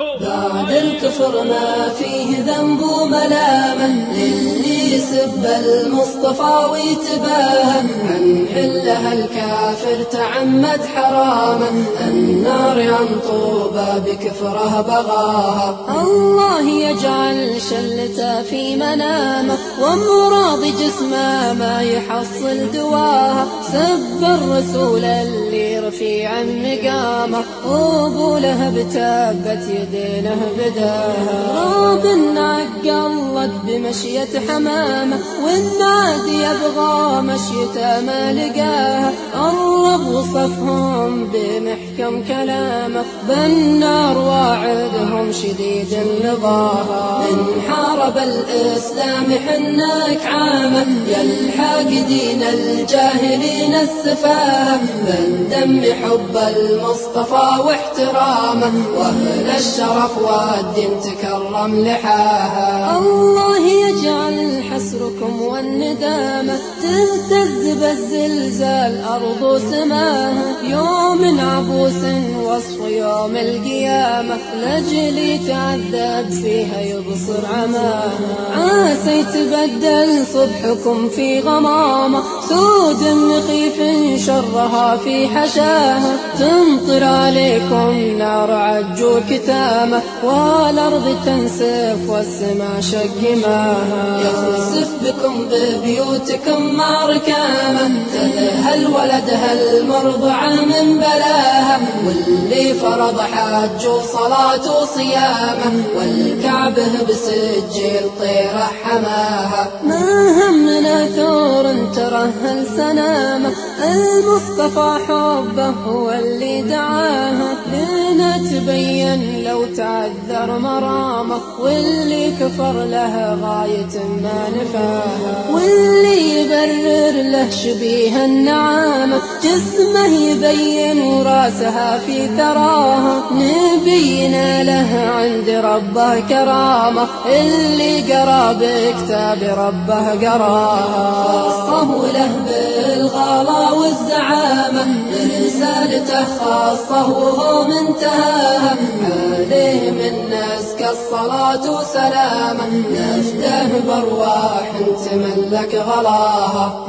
بعد الكفر ما فيه ذنب ملاما للي يسب المصطفى ويتباهى. عن حلها الكافر تعمد حراما النار عن طوبى بكفره بغاها. الله يجعل شلته في منامه وامراض جسمه ما يحصل دواها. سب الرسول اللي رفيع مقامه وابو لهب تابت يدينه بداها. راب عقلت بمشية حمامه والنادي يبغى مشيته ما لقاها الرب وصفهم بمحكم كلامه بالنار واعدهم شديد النظاها من حارب الإسلام حنك عامة يلحق دين الجاهلين السفاهة من دم حب المصطفى واحترامه وأهل الشرف والدين تكرم لحاها. الله يجعل حسركم والندامة تهتز بالزلزال أرض وسماها يوم عبوس وصف يوم القيامة. لجلي تعذب فيها يبصر عماها. عاسى يتبدل صبحكم في غمامة. سود مخيف شرها في حشاها. تمطر عليكم نار عجو كتامة والأرض تنسف والسماء شقماها. بكم ببيوتكم مع ركامة تذهل ولدها المرضعة من بلاها؟ واللي فرض حج وصلاة وصيامه والكعبة بسجل طيرة حماها. ما همنا ثور ترهل سنامه المصطفى حبه هو اللي دعاها لنا تبين لو تعذر مرامه واللي كفر له غاية ما نفاها. واللي يبرر له شبيه النعامة جسمه يبين وراسها في ثراها نبينا له عند ربه كرامة. اللي قرأ بكتاب ربه قراها خاصه له بالغلا والزعامة. رسالته خاصة وهو منتهاها الصلاة وسلامة نفده بارواح تملك غلاها.